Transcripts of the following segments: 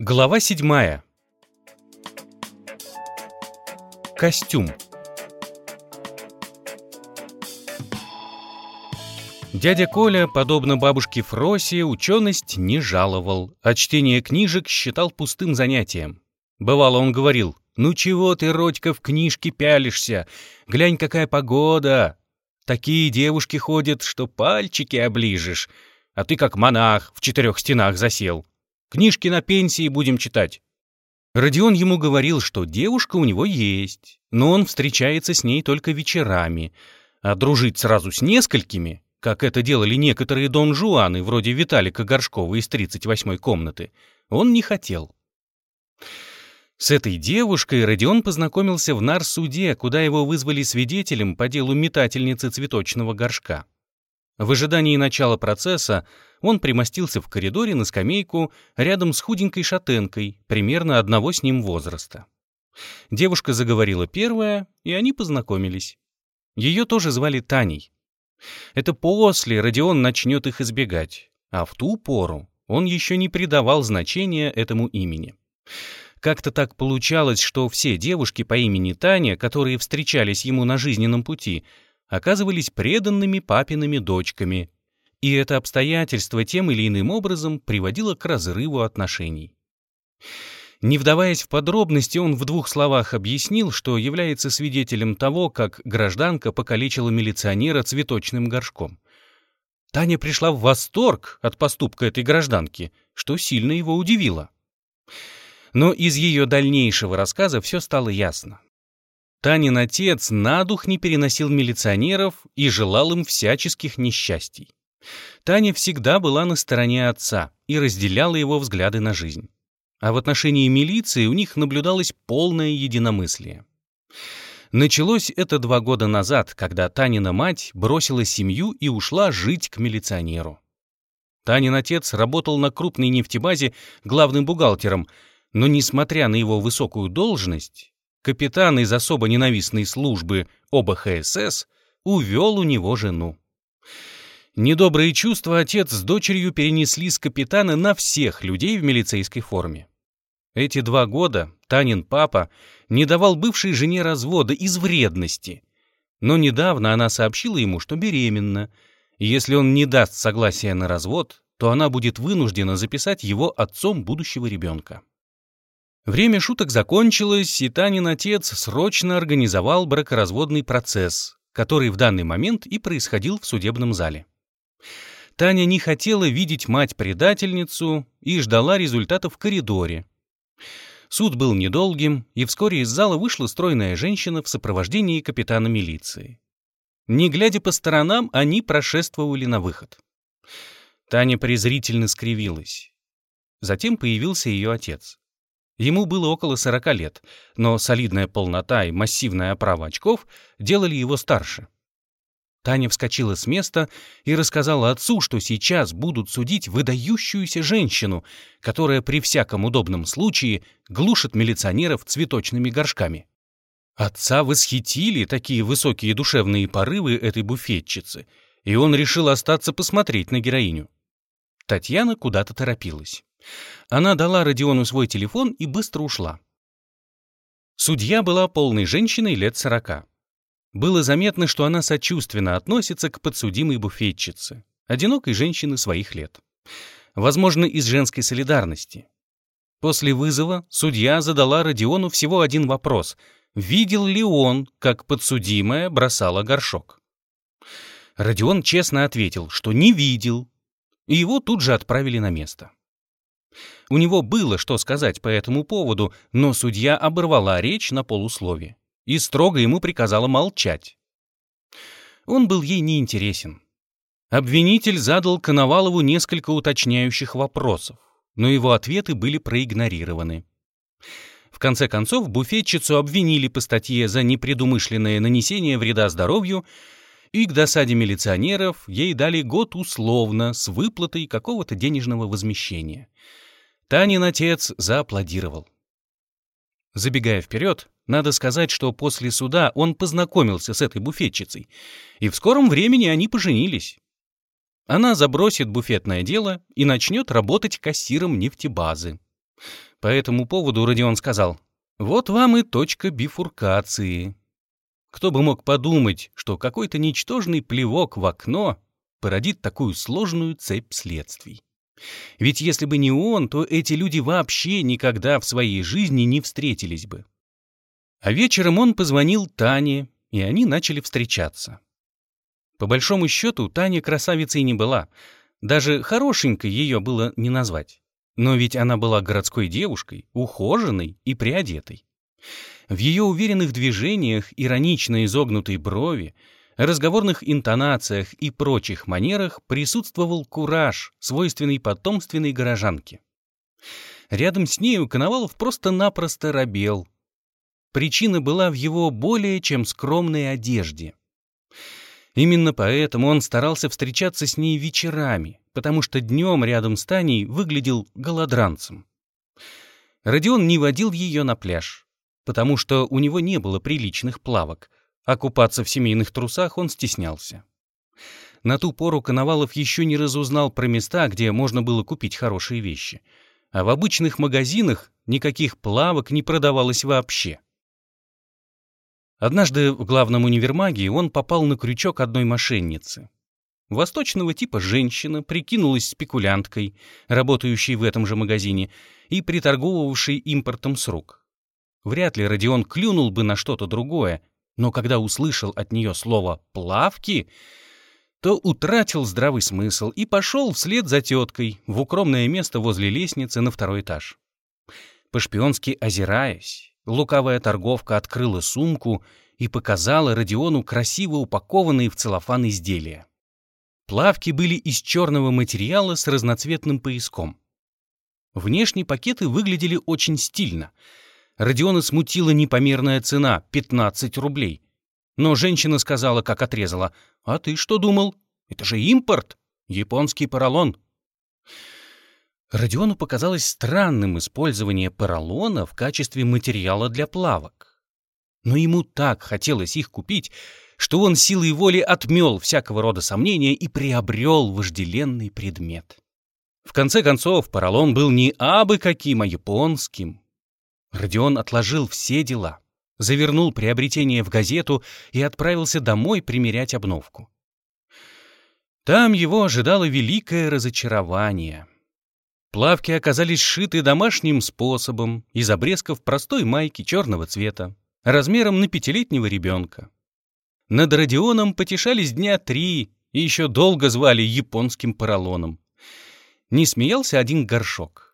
Глава седьмая. Костюм. Дядя Коля, подобно бабушке Фросе, ученость не жаловал, а чтение книжек считал пустым занятием. Бывало, он говорил, «Ну чего ты, Родька, в книжке пялишься? Глянь, какая погода! Такие девушки ходят, что пальчики оближешь, а ты как монах в четырех стенах засел. Книжки на пенсии будем читать». Родион ему говорил, что девушка у него есть, но он встречается с ней только вечерами, а дружить сразу с несколькими, как это делали некоторые дон Жуаны, вроде Виталика Горшкова из 38-й комнаты, он не хотел. С этой девушкой Родион познакомился в нарсуде, куда его вызвали свидетелем по делу метательницы цветочного горшка. В ожидании начала процесса он примостился в коридоре на скамейку рядом с худенькой шатенкой, примерно одного с ним возраста. Девушка заговорила первая, и они познакомились. Ее тоже звали Таней. Это после Родион начнет их избегать, а в ту пору он еще не придавал значения этому имени. Как-то так получалось, что все девушки по имени Таня, которые встречались ему на жизненном пути, оказывались преданными папиными дочками, и это обстоятельство тем или иным образом приводило к разрыву отношений. Не вдаваясь в подробности, он в двух словах объяснил, что является свидетелем того, как гражданка покалечила милиционера цветочным горшком. Таня пришла в восторг от поступка этой гражданки, что сильно его удивило. Но из ее дальнейшего рассказа все стало ясно. Танин отец на дух не переносил милиционеров и желал им всяческих несчастий. Таня всегда была на стороне отца и разделяла его взгляды на жизнь. А в отношении милиции у них наблюдалось полное единомыслие. Началось это два года назад, когда Танина мать бросила семью и ушла жить к милиционеру. Танин отец работал на крупной нефтебазе главным бухгалтером, но, несмотря на его высокую должность, капитан из особо ненавистной службы ОБХСС увел у него жену. Недобрые чувства отец с дочерью перенесли с капитана на всех людей в милицейской форме. Эти два года Танин папа не давал бывшей жене развода из вредности. Но недавно она сообщила ему, что беременна, и если он не даст согласия на развод, то она будет вынуждена записать его отцом будущего ребенка. Время шуток закончилось, и Танин отец срочно организовал бракоразводный процесс, который в данный момент и происходил в судебном зале. Таня не хотела видеть мать-предательницу и ждала результатов в коридоре. Суд был недолгим, и вскоре из зала вышла стройная женщина в сопровождении капитана милиции. Не глядя по сторонам, они прошествовали на выход. Таня презрительно скривилась. Затем появился ее отец. Ему было около сорока лет, но солидная полнота и массивная оправа очков делали его старше. Таня вскочила с места и рассказала отцу, что сейчас будут судить выдающуюся женщину, которая при всяком удобном случае глушит милиционеров цветочными горшками. Отца восхитили такие высокие душевные порывы этой буфетчицы, и он решил остаться посмотреть на героиню. Татьяна куда-то торопилась. Она дала Родиону свой телефон и быстро ушла. Судья была полной женщиной лет сорока. Было заметно, что она сочувственно относится к подсудимой буфетчице, одинокой женщины своих лет. Возможно, из женской солидарности. После вызова судья задала Родиону всего один вопрос. Видел ли он, как подсудимая бросала горшок? Родион честно ответил, что не видел, и его тут же отправили на место. У него было что сказать по этому поводу, но судья оборвала речь на полуслове и строго ему приказала молчать. Он был ей неинтересен. Обвинитель задал Коновалову несколько уточняющих вопросов, но его ответы были проигнорированы. В конце концов, буфетчицу обвинили по статье за непредумышленное нанесение вреда здоровью, и к досаде милиционеров ей дали год условно с выплатой какого-то денежного возмещения. Танин отец зааплодировал. Забегая вперед, надо сказать, что после суда он познакомился с этой буфетчицей, и в скором времени они поженились. Она забросит буфетное дело и начнет работать кассиром нефтебазы. По этому поводу Родион сказал, «Вот вам и точка бифуркации». Кто бы мог подумать, что какой-то ничтожный плевок в окно породит такую сложную цепь следствий. Ведь если бы не он, то эти люди вообще никогда в своей жизни не встретились бы. А вечером он позвонил Тане, и они начали встречаться. По большому счету, Таня красавицей не была. Даже хорошенькой ее было не назвать. Но ведь она была городской девушкой, ухоженной и приодетой. В ее уверенных движениях, иронично изогнутой брови, разговорных интонациях и прочих манерах присутствовал кураж, свойственный потомственной горожанке. Рядом с нею Коновалов просто-напросто робел. Причина была в его более чем скромной одежде. Именно поэтому он старался встречаться с ней вечерами, потому что днем рядом с Таней выглядел голодранцем. Родион не водил ее на пляж, потому что у него не было приличных плавок, а купаться в семейных трусах он стеснялся. На ту пору Коновалов еще не разузнал про места, где можно было купить хорошие вещи, а в обычных магазинах никаких плавок не продавалось вообще. Однажды в главном универмаге он попал на крючок одной мошенницы. Восточного типа женщина прикинулась спекулянткой, работающей в этом же магазине и приторговывавшей импортом с рук. Вряд ли Родион клюнул бы на что-то другое, но когда услышал от нее слово «плавки», то утратил здравый смысл и пошел вслед за теткой в укромное место возле лестницы на второй этаж. По-шпионски озираясь, Лукавая торговка открыла сумку и показала Родиону красиво упакованные в целлофан изделия. Плавки были из черного материала с разноцветным пояском. Внешние пакеты выглядели очень стильно. Родиона смутила непомерная цена — 15 рублей. Но женщина сказала, как отрезала, «А ты что думал? Это же импорт! Японский поролон!» Родиону показалось странным использование поролона в качестве материала для плавок. Но ему так хотелось их купить, что он силой воли отмел всякого рода сомнения и приобрел вожделенный предмет. В конце концов, поролон был не абы каким, а японским. Родион отложил все дела, завернул приобретение в газету и отправился домой примерять обновку. Там его ожидало великое разочарование — Плавки оказались сшиты домашним способом из обрезков простой майки черного цвета, размером на пятилетнего ребенка. Над Родионом потешались дня три и еще долго звали японским поролоном. Не смеялся один горшок,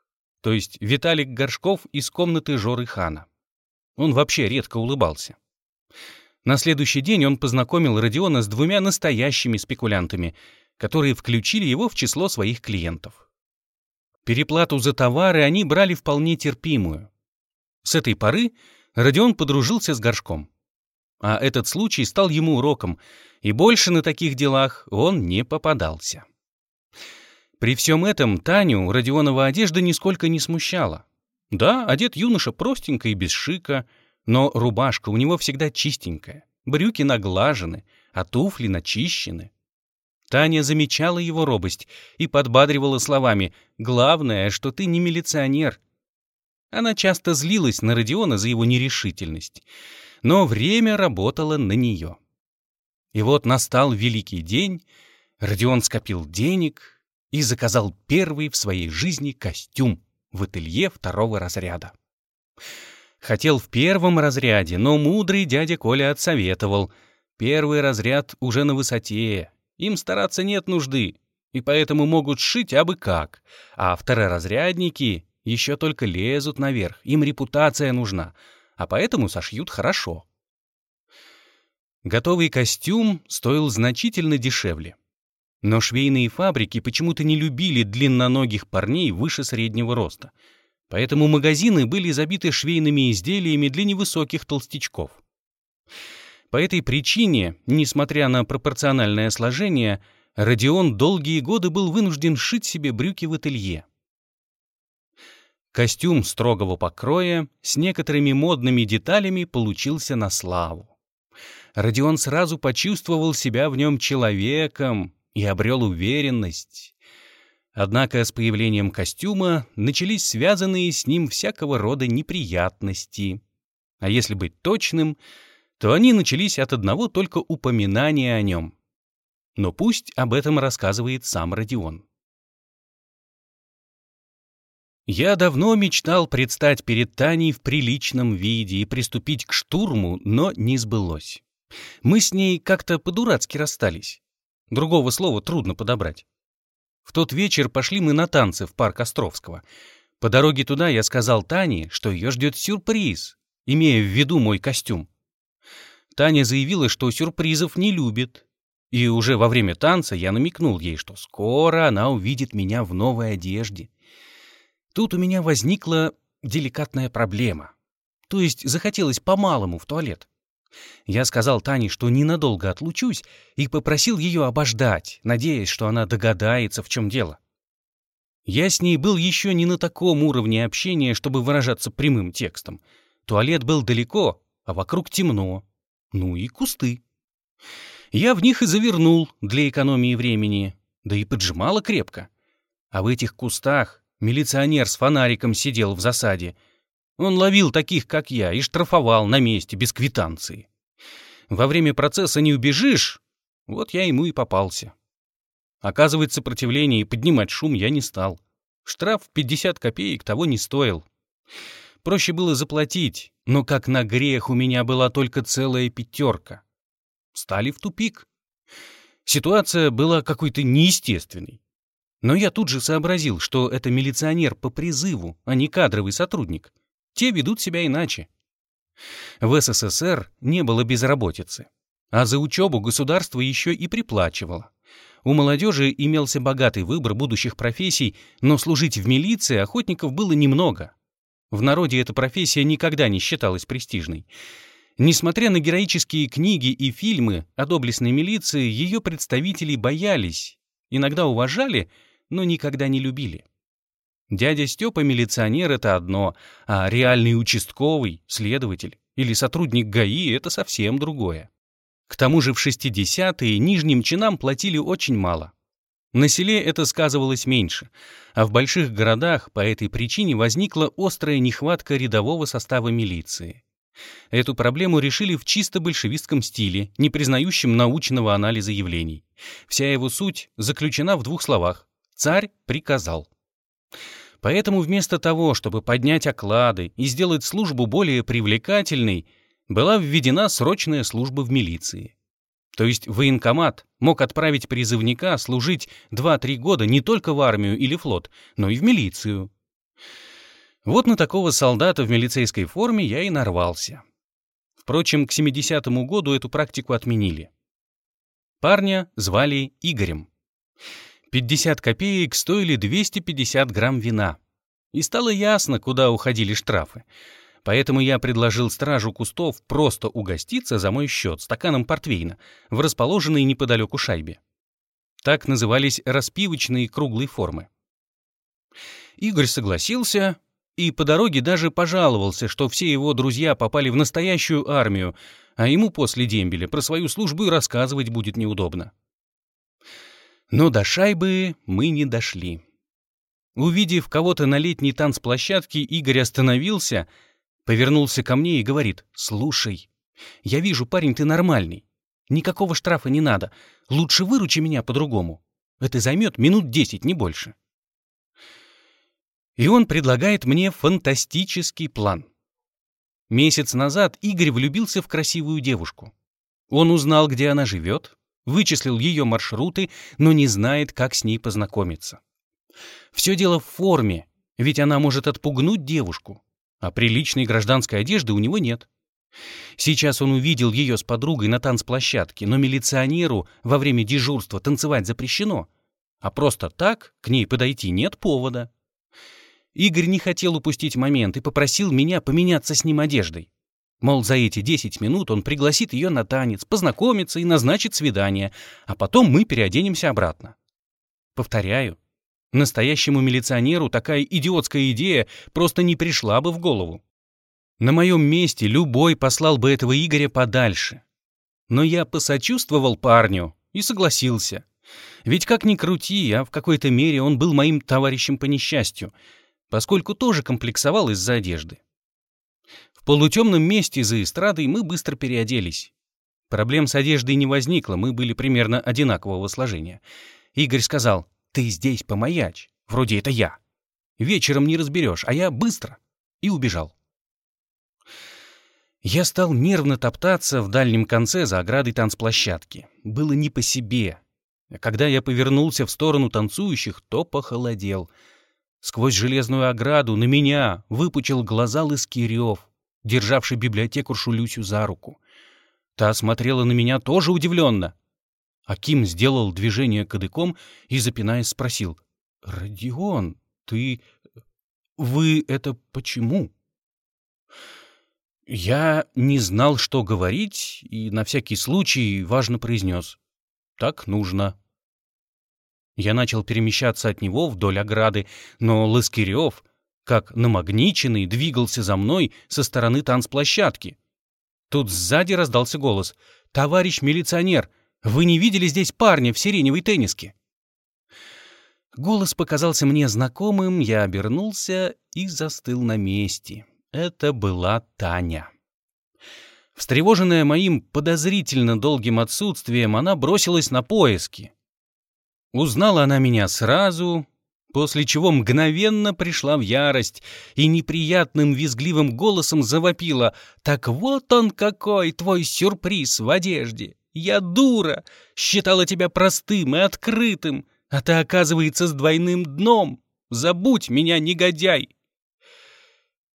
то есть Виталик Горшков из комнаты Жоры Хана. Он вообще редко улыбался. На следующий день он познакомил Родиона с двумя настоящими спекулянтами, которые включили его в число своих клиентов. Переплату за товары они брали вполне терпимую. С этой поры Родион подружился с Горшком. А этот случай стал ему уроком, и больше на таких делах он не попадался. При всем этом Таню Родионова одежда нисколько не смущала. Да, одет юноша простенько и без шика, но рубашка у него всегда чистенькая, брюки наглажены, а туфли начищены. Таня замечала его робость и подбадривала словами «Главное, что ты не милиционер». Она часто злилась на Родиона за его нерешительность, но время работало на нее. И вот настал великий день, Родион скопил денег и заказал первый в своей жизни костюм в ателье второго разряда. Хотел в первом разряде, но мудрый дядя Коля отсоветовал. Первый разряд уже на высоте, им стараться нет нужды, и поэтому могут шить абы как. А второразрядники еще только лезут наверх, им репутация нужна, а поэтому сошьют хорошо. Готовый костюм стоил значительно дешевле. Но швейные фабрики почему-то не любили длинноногих парней выше среднего роста. Поэтому магазины были забиты швейными изделиями для невысоких толстячков. По этой причине, несмотря на пропорциональное сложение, Родион долгие годы был вынужден шить себе брюки в ателье. Костюм строгого покроя с некоторыми модными деталями получился на славу. Родион сразу почувствовал себя в нем человеком и обрел уверенность. Однако с появлением костюма начались связанные с ним всякого рода неприятности. А если быть точным, то они начались от одного только упоминания о нем. Но пусть об этом рассказывает сам Родион. Я давно мечтал предстать перед Таней в приличном виде и приступить к штурму, но не сбылось. Мы с ней как-то по-дурацки расстались. Другого слова трудно подобрать. В тот вечер пошли мы на танцы в парк Островского. По дороге туда я сказал Тане, что ее ждет сюрприз, имея в виду мой костюм. Таня заявила, что сюрпризов не любит. И уже во время танца я намекнул ей, что скоро она увидит меня в новой одежде. Тут у меня возникла деликатная проблема. То есть захотелось по-малому в туалет. Я сказал Тане, что ненадолго отлучусь, и попросил ее обождать, надеясь, что она догадается, в чем дело. Я с ней был еще не на таком уровне общения, чтобы выражаться прямым текстом. Туалет был далеко, а вокруг темно. Ну и кусты. Я в них и завернул для экономии времени, да и поджимало крепко. А в этих кустах милиционер с фонариком сидел в засаде — он ловил таких, как я, и штрафовал на месте, без квитанции. Во время процесса не убежишь, вот я ему и попался. Оказывать сопротивление и поднимать шум я не стал. Штраф в 50 копеек того не стоил. Проще было заплатить, но как на грех у меня была только целая пятерка. Стали в тупик. Ситуация была какой-то неестественной. Но я тут же сообразил, что это милиционер по призыву, а не кадровый сотрудник — те ведут себя иначе. В СССР не было безработицы, а за учебу государство еще и приплачивало. У молодежи имелся богатый выбор будущих профессий, но служить в милиции охотников было немного. В народе эта профессия никогда не считалась престижной. Несмотря на героические книги и фильмы о доблестной милиции, ее представители боялись, иногда уважали, но никогда не любили. Дядя Степа милиционер — это одно, а реальный участковый, следователь или сотрудник ГАИ — это совсем другое. К тому же в 60-е нижним чинам платили очень мало. На селе это сказывалось меньше, а в больших городах по этой причине возникла острая нехватка рядового состава милиции. Эту проблему решили в чисто большевистском стиле, не признающем научного анализа явлений. Вся его суть заключена в двух словах «царь приказал». Поэтому вместо того, чтобы поднять оклады и сделать службу более привлекательной, была введена срочная служба в милиции. То есть военкомат мог отправить призывника служить 2-3 года не только в армию или флот, но и в милицию. Вот на такого солдата в милицейской форме я и нарвался. Впрочем, к 70-му году эту практику отменили. Парня звали Игорем. 50 копеек стоили 250 грамм вина. И стало ясно, куда уходили штрафы. Поэтому я предложил стражу кустов просто угоститься за мой счет стаканом портвейна в расположенной неподалеку шайбе. Так назывались распивочные круглые формы. Игорь согласился и по дороге даже пожаловался, что все его друзья попали в настоящую армию, а ему после дембеля про свою службу рассказывать будет неудобно. Но до шайбы мы не дошли. Увидев кого-то на летней танцплощадке, Игорь остановился, повернулся ко мне и говорит, «Слушай, я вижу, парень, ты нормальный. Никакого штрафа не надо. Лучше выручи меня по-другому. Это займет минут десять, не больше». И он предлагает мне фантастический план. Месяц назад Игорь влюбился в красивую девушку. Он узнал, где она живет, вычислил ее маршруты, но не знает, как с ней познакомиться. Все дело в форме, ведь она может отпугнуть девушку, а приличной гражданской одежды у него нет. Сейчас он увидел ее с подругой на танцплощадке, но милиционеру во время дежурства танцевать запрещено, а просто так к ней подойти нет повода. Игорь не хотел упустить момент и попросил меня поменяться с ним одеждой. Мол, за эти 10 минут он пригласит ее на танец, познакомится и назначит свидание, а потом мы переоденемся обратно. Повторяю, настоящему милиционеру такая идиотская идея просто не пришла бы в голову. На моем месте любой послал бы этого Игоря подальше. Но я посочувствовал парню и согласился. Ведь как ни крути, а в какой-то мере он был моим товарищем по несчастью, поскольку тоже комплексовал из-за одежды. В полутемном месте за эстрадой мы быстро переоделись. Проблем с одеждой не возникло, мы были примерно одинакового сложения. Игорь сказал, «Ты здесь помаячь, вроде это я. Вечером не разберешь, а я быстро». И убежал. Я стал нервно топтаться в дальнем конце за оградой танцплощадки. Было не по себе. Когда я повернулся в сторону танцующих, то похолодел. Сквозь железную ограду на меня выпучил глаза Лыскирев, державший библиотекаршу Люсю за руку. Та смотрела на меня тоже удивленно. Аким сделал движение кадыком и, запинаясь, спросил. «Родион, ты... Вы это почему?» Я не знал, что говорить, и на всякий случай важно произнес. «Так нужно». Я начал перемещаться от него вдоль ограды, но Лыскирев, как намагниченный, двигался за мной со стороны танцплощадки. Тут сзади раздался голос. «Товарищ милиционер, вы не видели здесь парня в сиреневой тенниске?» Голос показался мне знакомым, я обернулся и застыл на месте. Это была Таня. Встревоженная моим подозрительно долгим отсутствием, она бросилась на поиски. Узнала она меня сразу, после чего мгновенно пришла в ярость и неприятным визгливым голосом завопила «Так вот он какой, твой сюрприз в одежде! Я дура! Считала тебя простым и открытым, а ты, оказывается, с двойным дном! Забудь меня, негодяй!»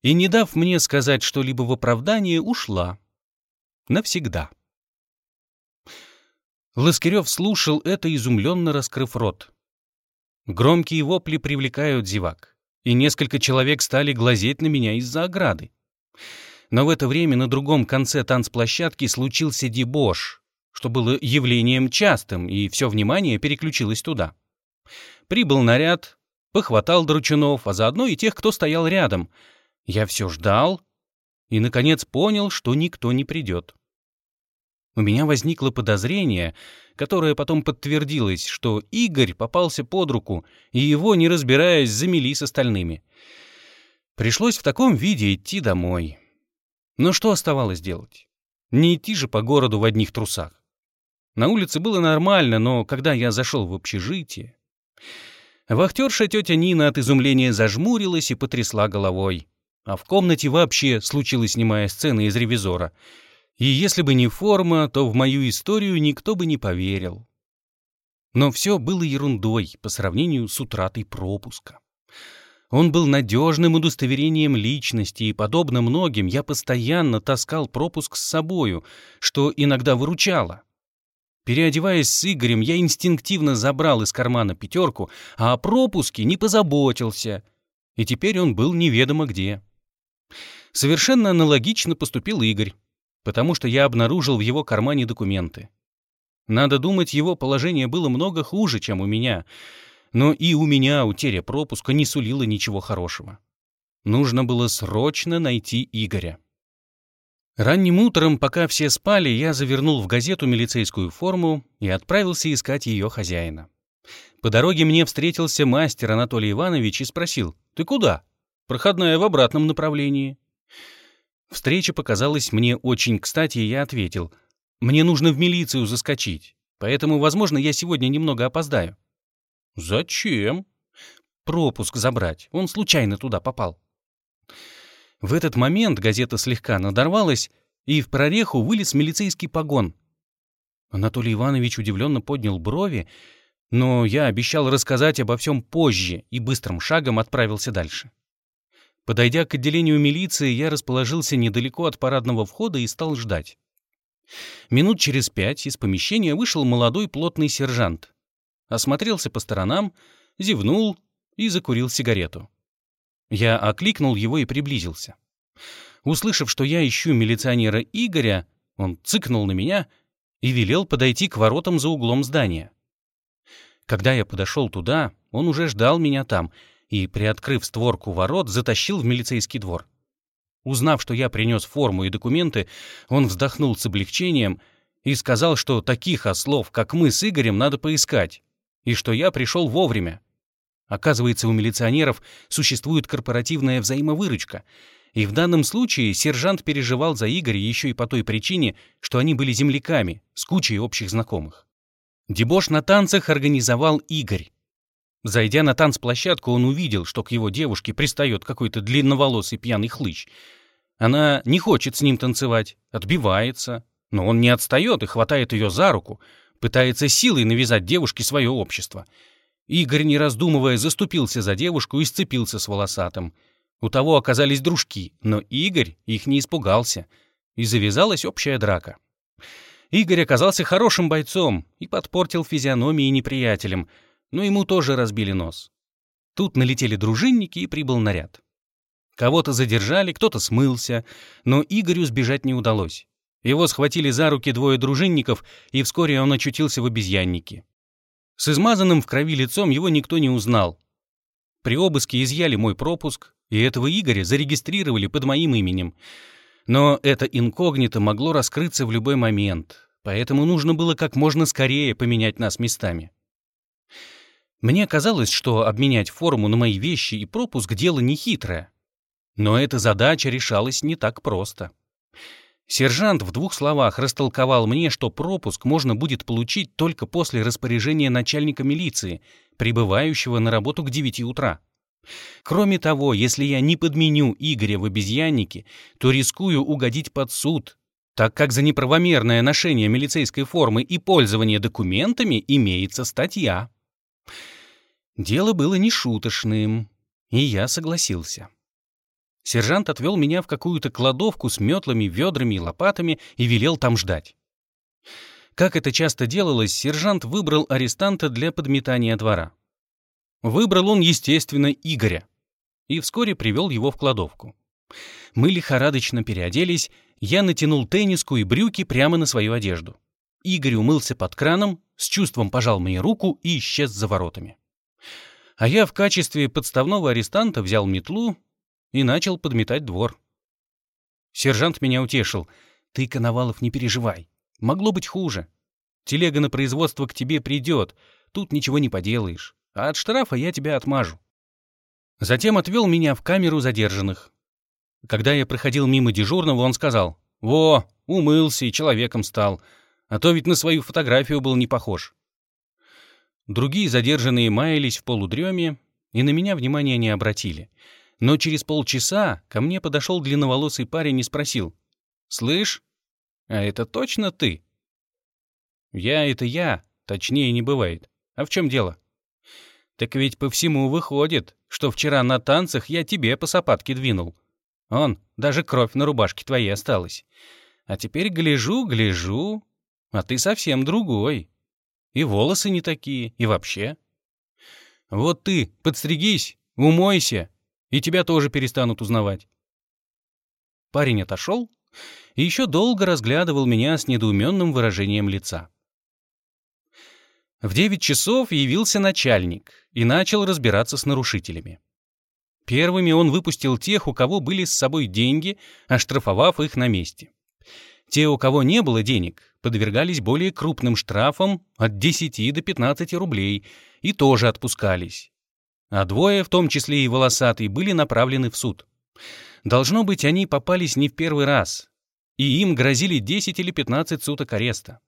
И, не дав мне сказать что-либо в оправдание, ушла. Навсегда. Ласкирев слушал это, изумленно раскрыв рот. Громкие вопли привлекают зевак, и несколько человек стали глазеть на меня из-за ограды. Но в это время на другом конце танцплощадки случился дебош, что было явлением частым, и все внимание переключилось туда. Прибыл наряд, похватал дручунов, а заодно и тех, кто стоял рядом. Я все ждал и, наконец, понял, что никто не придет. У меня возникло подозрение, которое потом подтвердилось, что Игорь попался под руку, и его, не разбираясь, замели с остальными. Пришлось в таком виде идти домой. Но что оставалось делать? Не идти же по городу в одних трусах. На улице было нормально, но когда я зашел в общежитие... Вахтерша тетя Нина от изумления зажмурилась и потрясла головой. А в комнате вообще случилась снимая сцена из «Ревизора». И если бы не форма, то в мою историю никто бы не поверил. Но все было ерундой по сравнению с утратой пропуска. Он был надежным удостоверением личности, и, подобно многим, я постоянно таскал пропуск с собою, что иногда выручало. Переодеваясь с Игорем, я инстинктивно забрал из кармана пятерку, а о пропуске не позаботился, и теперь он был неведомо где. Совершенно аналогично поступил Игорь потому что я обнаружил в его кармане документы. Надо думать, его положение было много хуже, чем у меня, но и у меня утеря пропуска не сулила ничего хорошего. Нужно было срочно найти Игоря. Ранним утром, пока все спали, я завернул в газету милицейскую форму и отправился искать ее хозяина. По дороге мне встретился мастер Анатолий Иванович и спросил, «Ты куда?» «Проходная в обратном направлении». Встреча показалась мне очень кстати, и я ответил. «Мне нужно в милицию заскочить, поэтому, возможно, я сегодня немного опоздаю». «Зачем?» «Пропуск забрать. Он случайно туда попал». В этот момент газета слегка надорвалась, и в прореху вылез милицейский погон. Анатолий Иванович удивленно поднял брови, но я обещал рассказать обо всем позже и быстрым шагом отправился дальше. Подойдя к отделению милиции, я расположился недалеко от парадного входа и стал ждать. Минут через пять из помещения вышел молодой плотный сержант. Осмотрелся по сторонам, зевнул и закурил сигарету. Я окликнул его и приблизился. Услышав, что я ищу милиционера Игоря, он цыкнул на меня и велел подойти к воротам за углом здания. Когда я подошел туда, он уже ждал меня там — и, приоткрыв створку ворот, затащил в милицейский двор. Узнав, что я принес форму и документы, он вздохнул с облегчением и сказал, что таких ослов, как мы с Игорем, надо поискать, и что я пришел вовремя. Оказывается, у милиционеров существует корпоративная взаимовыручка, и в данном случае сержант переживал за Игоря еще и по той причине, что они были земляками, с кучей общих знакомых. Дебош на танцах организовал Игорь. Зайдя на танцплощадку, он увидел, что к его девушке пристает какой-то длинноволосый пьяный хлыщ. Она не хочет с ним танцевать, отбивается, но он не отстает и хватает ее за руку, пытается силой навязать девушке свое общество. Игорь, не раздумывая, заступился за девушку и сцепился с волосатым. У того оказались дружки, но Игорь их не испугался, и завязалась общая драка. Игорь оказался хорошим бойцом и подпортил физиономии неприятелям, но ему тоже разбили нос. Тут налетели дружинники и прибыл наряд. Кого-то задержали, кто-то смылся, но Игорю сбежать не удалось. Его схватили за руки двое дружинников, и вскоре он очутился в обезьяннике. С измазанным в крови лицом его никто не узнал. При обыске изъяли мой пропуск, и этого Игоря зарегистрировали под моим именем. Но это инкогнито могло раскрыться в любой момент, поэтому нужно было как можно скорее поменять нас местами. Мне казалось, что обменять форму на мои вещи и пропуск — дело нехитрое. Но эта задача решалась не так просто. Сержант в двух словах растолковал мне, что пропуск можно будет получить только после распоряжения начальника милиции, прибывающего на работу к 9 утра. Кроме того, если я не подменю Игоря в обезьяннике, то рискую угодить под суд, так как за неправомерное ношение милицейской формы и пользование документами имеется статья. Дело было нешуточным, и я согласился. Сержант отвел меня в какую-то кладовку с метлами, ведрами и лопатами и велел там ждать. Как это часто делалось, сержант выбрал арестанта для подметания двора. Выбрал он, естественно, Игоря. И вскоре привел его в кладовку. Мы лихорадочно переоделись, я натянул тенниску и брюки прямо на свою одежду. Игорь умылся под краном, с чувством пожал мне руку и исчез за воротами. А я в качестве подставного арестанта взял метлу и начал подметать двор. Сержант меня утешил. «Ты, Коновалов, не переживай. Могло быть хуже. Телега на производство к тебе придет, тут ничего не поделаешь, а от штрафа я тебя отмажу». Затем отвел меня в камеру задержанных. Когда я проходил мимо дежурного, он сказал, «Во, умылся и человеком стал, а то ведь на свою фотографию был не похож». Другие задержанные маялись в полудреме и на меня внимания не обратили — но через полчаса ко мне подошел длинноволосый парень и спросил. «Слышь, а это точно ты?» «Я — это я, точнее не бывает. А в чем дело?» «Так ведь по всему выходит, что вчера на танцах я тебе по сапатке двинул. Он, даже кровь на рубашке твоей осталась. А теперь гляжу, гляжу, а ты совсем другой. И волосы не такие, и вообще. Вот ты, подстригись, умойся, и тебя тоже перестанут узнавать. Парень отошел и еще долго разглядывал меня с недоуменным выражением лица. В девять часов явился начальник и начал разбираться с нарушителями. Первыми он выпустил тех, у кого были с собой деньги, оштрафовав их на месте. Те, у кого не было денег, подвергались более крупным штрафам от 10 до 15 рублей и тоже отпускались а двое, в том числе и волосатый, были направлены в суд. Должно быть, они попались не в первый раз, и им грозили 10 или 15 суток ареста.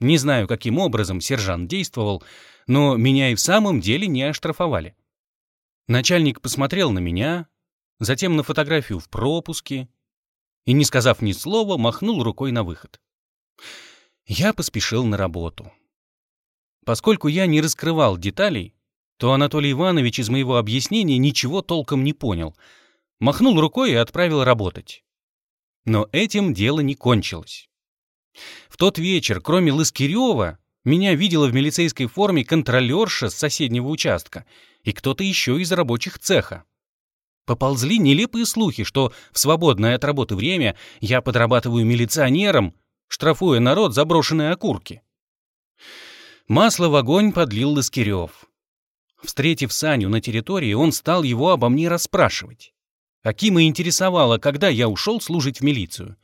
Не знаю, каким образом сержант действовал, но меня и в самом деле не оштрафовали. Начальник посмотрел на меня, затем на фотографию в пропуске и, не сказав ни слова, махнул рукой на выход. Я поспешил на работу. Поскольку я не раскрывал деталей, то Анатолий Иванович из моего объяснения ничего толком не понял. Махнул рукой и отправил работать. Но этим дело не кончилось. В тот вечер, кроме Лыскирева, меня видела в милицейской форме контролерша с соседнего участка и кто-то еще из рабочих цеха. Поползли нелепые слухи, что в свободное от работы время я подрабатываю милиционером, штрафуя народ за брошенные окурки. Масло в огонь подлил Лыскирев. Встретив Саню на территории, он стал его обо мне расспрашивать. Акима интересовало, когда я ушел служить в милицию.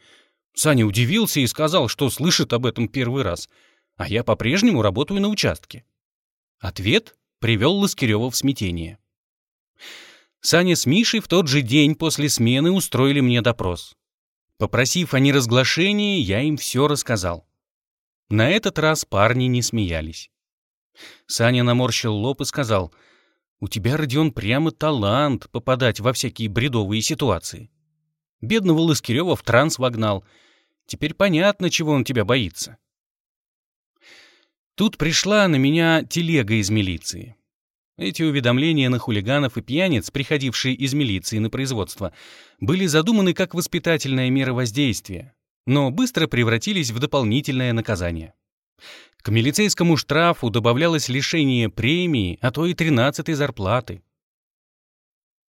Саня удивился и сказал, что слышит об этом первый раз, а я по-прежнему работаю на участке. Ответ привел Лоскирева в смятение. Саня с Мишей в тот же день после смены устроили мне допрос. Попросив о неразглашении, я им все рассказал. На этот раз парни не смеялись. Саня наморщил лоб и сказал, «У тебя, Родион, прямо талант попадать во всякие бредовые ситуации. Бедного Лыскирева в транс вогнал. Теперь понятно, чего он тебя боится». Тут пришла на меня телега из милиции. Эти уведомления на хулиганов и пьяниц, приходившие из милиции на производство, были задуманы как воспитательная мера воздействия, но быстро превратились в дополнительное наказание. К милицейскому штрафу добавлялось лишение премии, а то и тринадцатой зарплаты.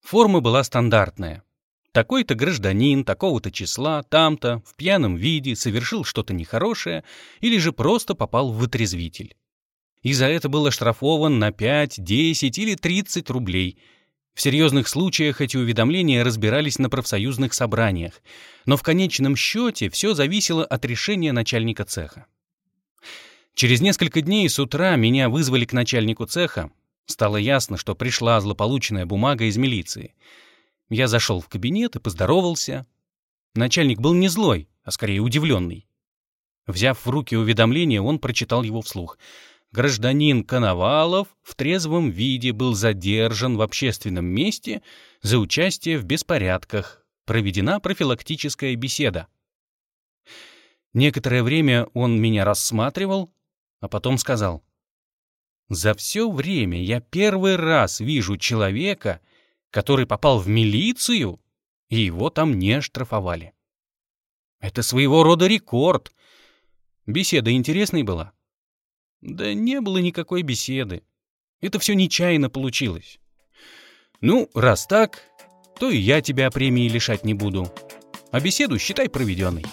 Форма была стандартная. Такой-то гражданин такого-то числа, там-то, в пьяном виде, совершил что-то нехорошее или же просто попал в вытрезвитель и за это был оштрафован на 5, 10 или 30 рублей. В серьезных случаях эти уведомления разбирались на профсоюзных собраниях, но в конечном счете все зависело от решения начальника цеха. Через несколько дней с утра меня вызвали к начальнику цеха. Стало ясно, что пришла злополучная бумага из милиции. Я зашел в кабинет и поздоровался. Начальник был не злой, а скорее удивленный. Взяв в руки уведомление, он прочитал его вслух — гражданин Коновалов в трезвом виде был задержан в общественном месте за участие в беспорядках. Проведена профилактическая беседа. Некоторое время он меня рассматривал, а потом сказал, «За все время я первый раз вижу человека, который попал в милицию, и его там не штрафовали. Это своего рода рекорд. Беседа интересной была?» Да не было никакой беседы. Это все нечаянно получилось. Ну, раз так, то и я тебя премии лишать не буду. А беседу считай проведенной.